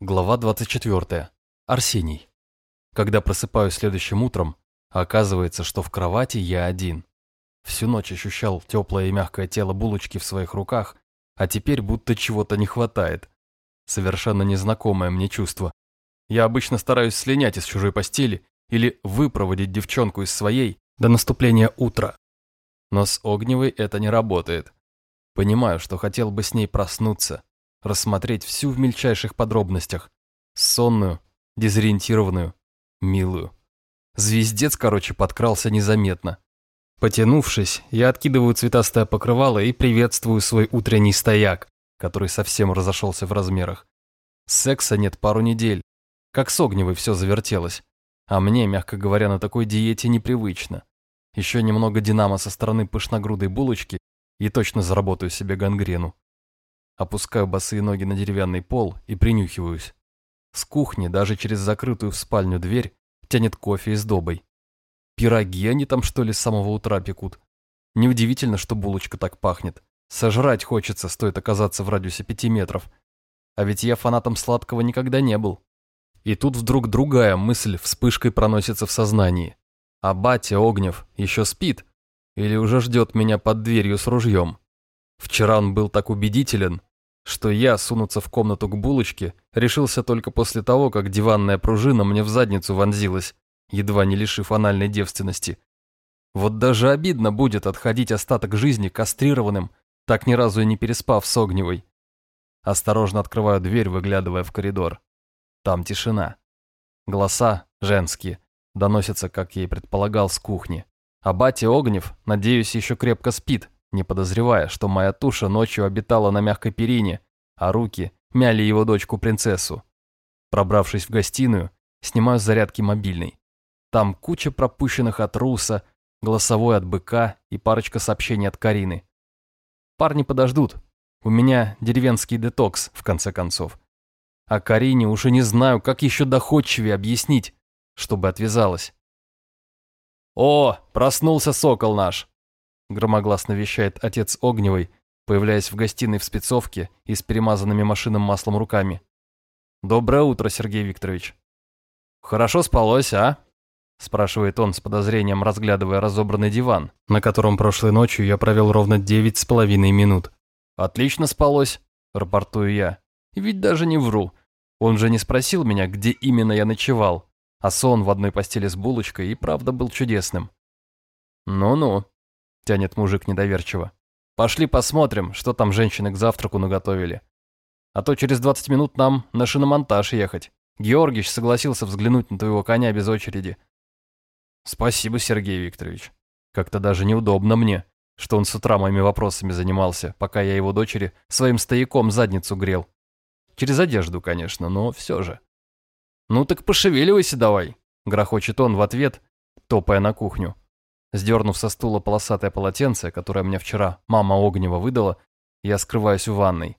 Глава 24. Арсений. Когда просыпаюсь следующим утром, оказывается, что в кровати я один. Всю ночь ощущал теплое и мягкое тело булочки в своих руках, а теперь будто чего-то не хватает. Совершенно незнакомое мне чувство. Я обычно стараюсь слинять из чужой постели или выпроводить девчонку из своей до наступления утра. Но с Огневой это не работает. Понимаю, что хотел бы с ней проснуться, рассмотреть всю в мельчайших подробностях. Сонную, дезориентированную, милую. Звездец, короче, подкрался незаметно. Потянувшись, я откидываю цветастое покрывало и приветствую свой утренний стояк, который совсем разошелся в размерах. Секса нет пару недель. Как с Огневой все завертелось. А мне, мягко говоря, на такой диете непривычно. Еще немного динамо со стороны пышногрудой булочки и точно заработаю себе гангрену. Опускаю босые ноги на деревянный пол и принюхиваюсь. С кухни, даже через закрытую в спальню дверь, тянет кофе и сдобой. Пироги они там, что ли, с самого утра пекут? Неудивительно, что булочка так пахнет. Сожрать хочется, стоит оказаться в радиусе пяти метров. А ведь я фанатом сладкого никогда не был. И тут вдруг другая мысль вспышкой проносится в сознании. А батя Огнев еще спит? Или уже ждет меня под дверью с ружьем? Вчера он был так убедителен, что я сунуться в комнату к булочке решился только после того, как диванная пружина мне в задницу вонзилась, едва не лишив анальной девственности. Вот даже обидно будет отходить остаток жизни кастрированным, так ни разу и не переспав с Огневой. Осторожно открываю дверь, выглядывая в коридор. Там тишина. Голоса, женские, доносятся, как я и предполагал, с кухни. А батя Огнев, надеюсь, еще крепко спит, не подозревая, что моя туша ночью обитала на мягкой перине, а руки мяли его дочку-принцессу. Пробравшись в гостиную, снимаю с зарядки мобильный. Там куча пропущенных от Руса, голосовой от быка и парочка сообщений от Карины. Парни подождут. У меня деревенский детокс, в конце концов. А Карине уже не знаю, как еще доходчивее объяснить, чтобы отвязалась. «О, проснулся сокол наш!» Громогласно вещает отец Огневой, появляясь в гостиной в спецовке и с перемазанными машинным маслом руками. «Доброе утро, Сергей Викторович». «Хорошо спалось, а?» спрашивает он с подозрением, разглядывая разобранный диван, на котором прошлой ночью я провел ровно девять с половиной минут. «Отлично спалось», – рапортую я. И ведь даже не вру. Он же не спросил меня, где именно я ночевал, а сон в одной постели с булочкой и правда был чудесным. «Ну-ну», тянет мужик недоверчиво. Пошли посмотрим, что там женщины к завтраку наготовили. А то через 20 минут нам на шиномонтаж ехать. Георгич согласился взглянуть на твоего коня без очереди. Спасибо, Сергей Викторович. Как-то даже неудобно мне, что он с утра моими вопросами занимался, пока я его дочери своим стояком задницу грел. Через одежду, конечно, но все же. «Ну так пошевеливайся давай», — грохочет он в ответ, топая на кухню. Сдернув со стула полосатое полотенце, которое мне вчера мама Огнева выдала, я скрываюсь в ванной.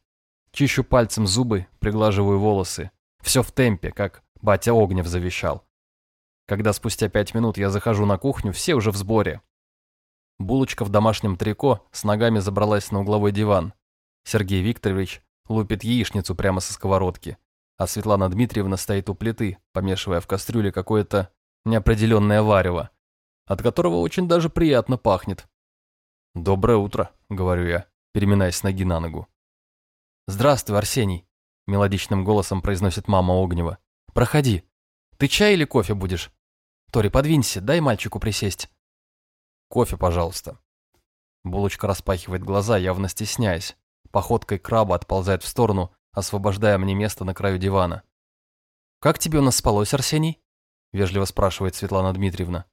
Чищу пальцем зубы, приглаживаю волосы. Все в темпе, как батя Огнев завещал. Когда спустя пять минут я захожу на кухню, все уже в сборе. Булочка в домашнем трико с ногами забралась на угловой диван. Сергей Викторович лупит яичницу прямо со сковородки, а Светлана Дмитриевна стоит у плиты, помешивая в кастрюле какое-то неопределенное варево от которого очень даже приятно пахнет. «Доброе утро», — говорю я, переминаясь с ноги на ногу. «Здравствуй, Арсений», — мелодичным голосом произносит мама Огнева. «Проходи. Ты чай или кофе будешь? Тори, подвинься, дай мальчику присесть». «Кофе, пожалуйста». Булочка распахивает глаза, явно стесняясь. Походкой краба отползает в сторону, освобождая мне место на краю дивана. «Как тебе у нас спалось, Арсений?» — вежливо спрашивает Светлана Дмитриевна.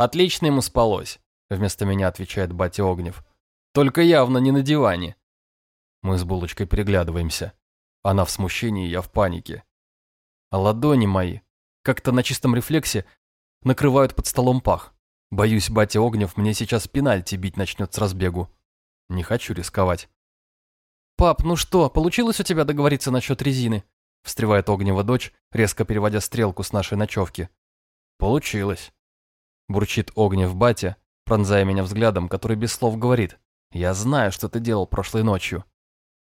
Отлично ему спалось, вместо меня отвечает батя Огнев. Только явно не на диване. Мы с булочкой переглядываемся. Она в смущении, я в панике. А ладони мои, как-то на чистом рефлексе, накрывают под столом пах. Боюсь, батя Огнев мне сейчас пенальти бить начнет с разбегу. Не хочу рисковать. «Пап, ну что, получилось у тебя договориться насчет резины?» Встревает Огнева дочь, резко переводя стрелку с нашей ночевки. «Получилось. Бурчит Огнев батя, пронзая меня взглядом, который без слов говорит. «Я знаю, что ты делал прошлой ночью.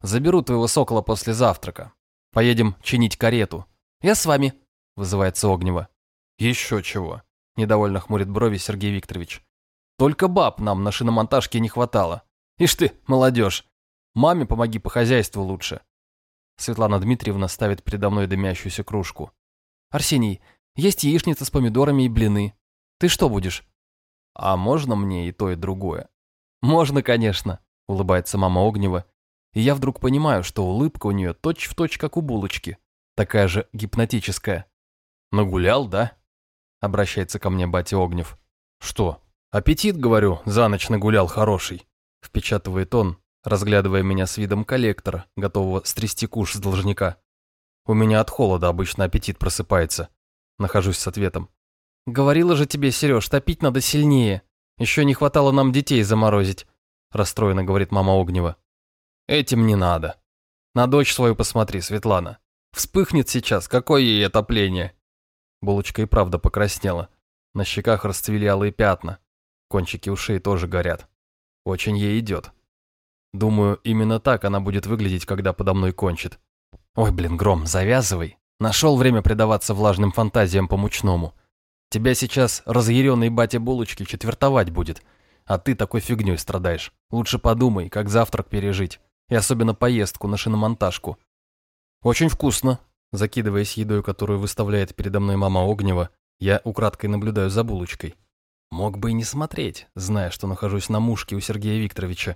Заберу твоего сокола после завтрака. Поедем чинить карету». «Я с вами», — вызывается Огнева. «Еще чего», — недовольно хмурит брови Сергей Викторович. «Только баб нам на шиномонтажке не хватало. Ишь ты, молодежь, маме помоги по хозяйству лучше». Светлана Дмитриевна ставит передо мной дымящуюся кружку. «Арсений, есть яичница с помидорами и блины. Ты что будешь?» «А можно мне и то, и другое?» «Можно, конечно», — улыбается мама Огнева. И я вдруг понимаю, что улыбка у нее точь-в-точь, как у булочки. Такая же гипнотическая. «Нагулял, да?» — обращается ко мне батя Огнев. «Что? Аппетит, говорю, за ночь нагулял хороший», — впечатывает он, разглядывая меня с видом коллектора, готового стрясти куш с должника. У меня от холода обычно аппетит просыпается. Нахожусь с ответом. «Говорила же тебе, Сереж, топить надо сильнее. Еще не хватало нам детей заморозить», — расстроенно говорит мама Огнева. «Этим не надо. На дочь свою посмотри, Светлана. Вспыхнет сейчас, какое ей отопление». Булочка и правда покраснела. На щеках расцвели алые пятна. Кончики ушей тоже горят. Очень ей идет. Думаю, именно так она будет выглядеть, когда подо мной кончит. Ой, блин, Гром, завязывай. Нашел время предаваться влажным фантазиям по-мучному. Тебя сейчас разъяренный батя булочки четвертовать будет, а ты такой фигней страдаешь. Лучше подумай, как завтрак пережить, и особенно поездку на шиномонтажку. Очень вкусно. Закидываясь едой, которую выставляет передо мной мама Огнева, я украдкой наблюдаю за булочкой. Мог бы и не смотреть, зная, что нахожусь на мушке у Сергея Викторовича.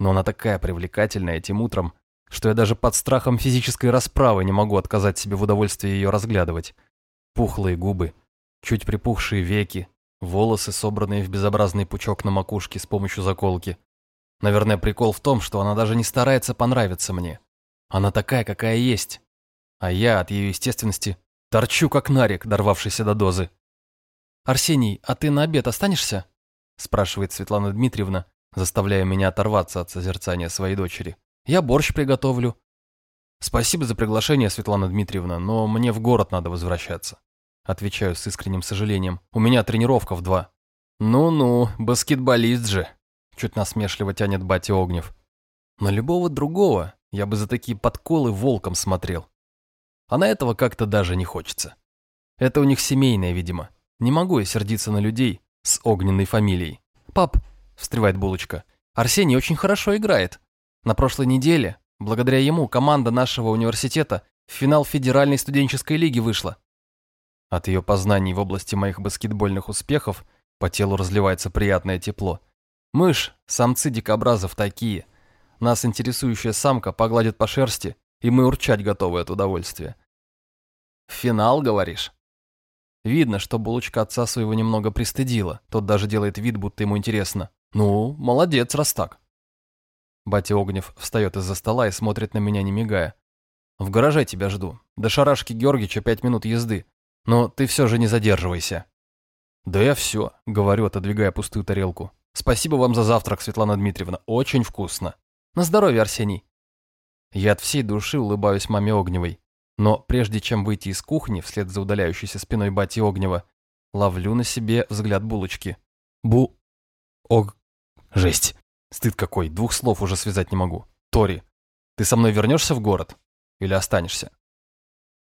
Но она такая привлекательная этим утром, что я даже под страхом физической расправы не могу отказать себе в удовольствии ее разглядывать. Пухлые губы, чуть припухшие веки, волосы, собранные в безобразный пучок на макушке с помощью заколки. Наверное, прикол в том, что она даже не старается понравиться мне. Она такая, какая есть. А я от ее естественности торчу, как нарик, дорвавшийся до дозы. «Арсений, а ты на обед останешься?» спрашивает Светлана Дмитриевна, заставляя меня оторваться от созерцания своей дочери. «Я борщ приготовлю». «Спасибо за приглашение, Светлана Дмитриевна, но мне в город надо возвращаться». Отвечаю с искренним сожалением. У меня тренировка в два. Ну-ну, баскетболист же. Чуть насмешливо тянет батя Огнев. На любого другого я бы за такие подколы волком смотрел. А на этого как-то даже не хочется. Это у них семейное, видимо. Не могу я сердиться на людей с огненной фамилией. «Пап», — встревает Булочка, — «Арсений очень хорошо играет. На прошлой неделе, благодаря ему, команда нашего университета в финал Федеральной студенческой лиги вышла. От ее познаний в области моих баскетбольных успехов по телу разливается приятное тепло. Мышь, самцы дикобразов такие. Нас интересующая самка погладит по шерсти, и мы урчать готовы от удовольствия. «Финал, говоришь?» Видно, что булочка отца своего немного пристыдила. Тот даже делает вид, будто ему интересно. «Ну, молодец, раз так». Батя Огнев встает из-за стола и смотрит на меня, не мигая. «В гараже тебя жду. До шарашки Георгича пять минут езды. Но ты все же не задерживайся». «Да я все», — говорю, отодвигая пустую тарелку. «Спасибо вам за завтрак, Светлана Дмитриевна. Очень вкусно». «На здоровье, Арсений». Я от всей души улыбаюсь маме Огневой. Но прежде чем выйти из кухни, вслед за удаляющейся спиной бати Огнева, ловлю на себе взгляд булочки. Бу... Ог... Жесть. Стыд какой, двух слов уже связать не могу. Тори, ты со мной вернешься в город? Или останешься?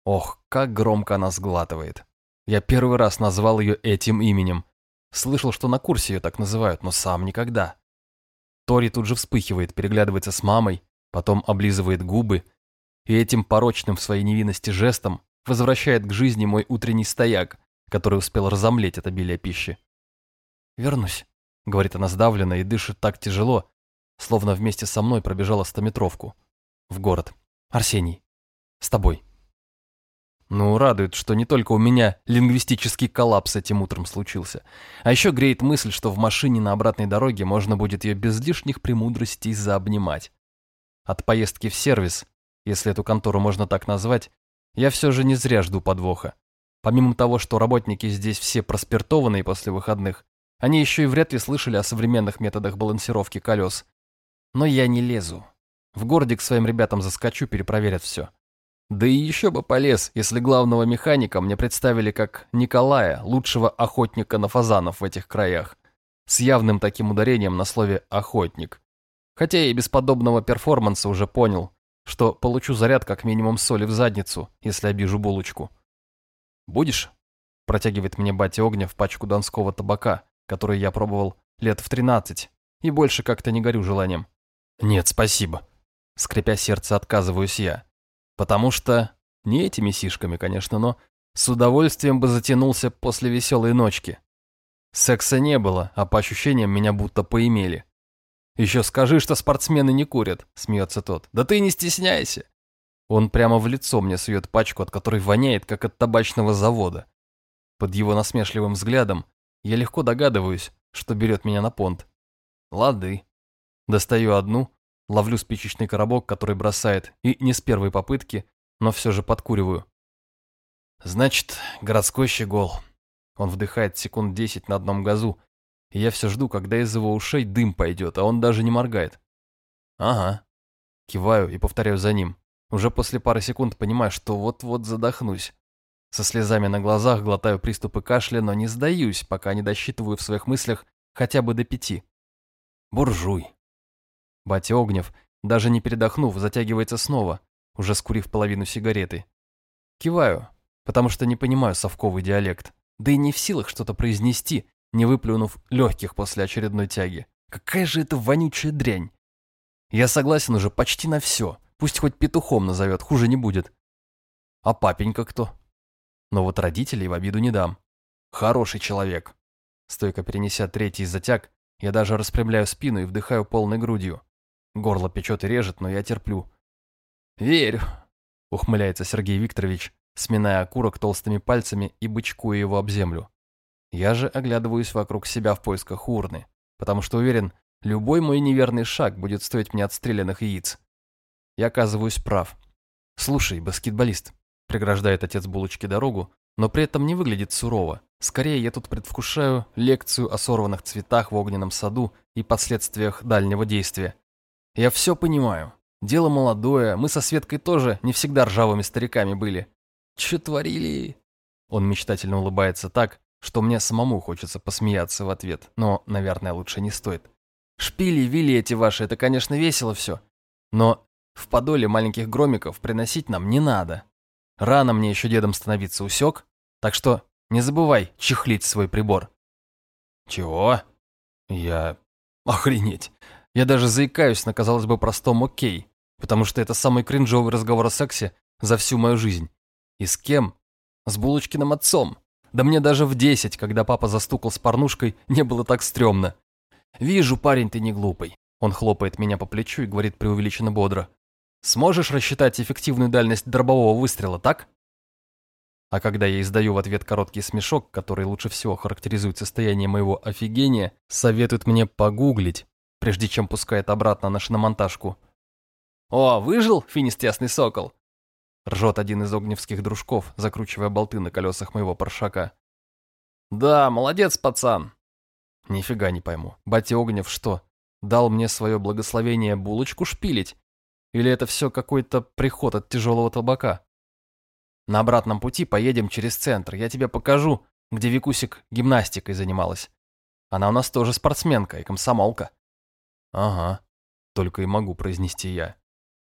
Ох, как громко она сглатывает. Я первый раз назвал ее этим именем. Слышал, что на курсе ее так называют, но сам никогда. Тори тут же вспыхивает, переглядывается с мамой, потом облизывает губы и этим порочным в своей невинности жестом возвращает к жизни мой утренний стояк, который успел разомлеть от обилия пищи. «Вернусь», — говорит она сдавленно и дышит так тяжело, словно вместе со мной пробежала стометровку. В город. Арсений. С тобой. Ну, радует, что не только у меня лингвистический коллапс этим утром случился. А еще греет мысль, что в машине на обратной дороге можно будет ее без лишних премудростей заобнимать. От поездки в сервис, если эту контору можно так назвать, я все же не зря жду подвоха. Помимо того, что работники здесь все проспиртованные после выходных, они еще и вряд ли слышали о современных методах балансировки колес. Но я не лезу. В городе к своим ребятам заскочу, перепроверят все. Да и еще бы полез, если главного механика мне представили как Николая, лучшего охотника на фазанов в этих краях. С явным таким ударением на слове «охотник». Хотя и без подобного перформанса уже понял, что получу заряд как минимум соли в задницу, если обижу булочку. «Будешь?» – протягивает мне батя Огня в пачку донского табака, который я пробовал лет в тринадцать, и больше как-то не горю желанием. «Нет, спасибо», – скрипя сердце, отказываюсь я. «Потому что...» Не этими сишками, конечно, но с удовольствием бы затянулся после веселой ночки. Секса не было, а по ощущениям меня будто поимели. «Еще скажи, что спортсмены не курят», — смеется тот. «Да ты не стесняйся». Он прямо в лицо мне сует пачку, от которой воняет, как от табачного завода. Под его насмешливым взглядом я легко догадываюсь, что берет меня на понт. Лады. Достаю одну, ловлю спичечный коробок, который бросает, и не с первой попытки, но все же подкуриваю. Значит, городской щегол. Он вдыхает секунд десять на одном газу, и я все жду, когда из его ушей дым пойдет, а он даже не моргает. Ага. Киваю и повторяю за ним. Уже после пары секунд понимаю, что вот-вот задохнусь. Со слезами на глазах глотаю приступы кашля, но не сдаюсь, пока не досчитываю в своих мыслях хотя бы до пяти. Буржуй. Батя Огнев, даже не передохнув, затягивается снова, уже скурив половину сигареты. Киваю, потому что не понимаю совковый диалект, да и не в силах что-то произнести, не выплюнув легких после очередной тяги. Какая же это вонючая дрянь. Я согласен уже почти на все, пусть хоть петухом назовет, хуже не будет. А папенька кто? Но вот родителей в обиду не дам. Хороший человек. Стойко перенеся третий затяг, я даже распрямляю спину и вдыхаю полной грудью. Горло печет и режет, но я терплю. «Верю», — ухмыляется Сергей Викторович, сминая окурок толстыми пальцами и бычкуя его об землю. Я же оглядываюсь вокруг себя в поисках урны, потому что уверен, любой мой неверный шаг будет стоить мне отстрелянных яиц. Я оказываюсь прав. «Слушай, баскетболист», — преграждает отец булочки дорогу, но при этом не выглядит сурово. Скорее, я тут предвкушаю лекцию о сорванных цветах в огненном саду и последствиях дальнего действия. Я все понимаю. Дело молодое, мы со Светкой тоже не всегда ржавыми стариками были. Че творили? Он мечтательно улыбается так, что мне самому хочется посмеяться в ответ, но, наверное, лучше не стоит. Шпили-вили эти ваши, это, конечно, весело все. Но в подоле маленьких громиков приносить нам не надо. Рано мне еще дедом становиться усек, так что не забывай чехлить свой прибор. Чего? Я... Охренеть. Я даже заикаюсь на, казалось бы, простом окей, потому что это самый кринжовый разговор о сексе за всю мою жизнь. И с кем? С Булочкиным отцом. Да мне даже в десять, когда папа застукал с порнушкой, не было так стрёмно. «Вижу, парень, ты не глупый». Он хлопает меня по плечу и говорит преувеличенно бодро. «Сможешь рассчитать эффективную дальность дробового выстрела, так?» А когда я издаю в ответ короткий смешок, который лучше всего характеризует состояние моего офигения, советует мне погуглить, прежде чем пускает обратно на шиномонтажку. «О, выжил, финистясный сокол!» Ржет один из огневских дружков, закручивая болты на колесах моего паршака. «Да, молодец, пацан!» Нифига не пойму. Батя Огнев что, дал мне свое благословение булочку шпилить? Или это все какой-то приход от тяжелого табака? На обратном пути поедем через центр. Я тебе покажу, где Викусик гимнастикой занималась. Она у нас тоже спортсменка и комсомолка. Ага, только и могу произнести я.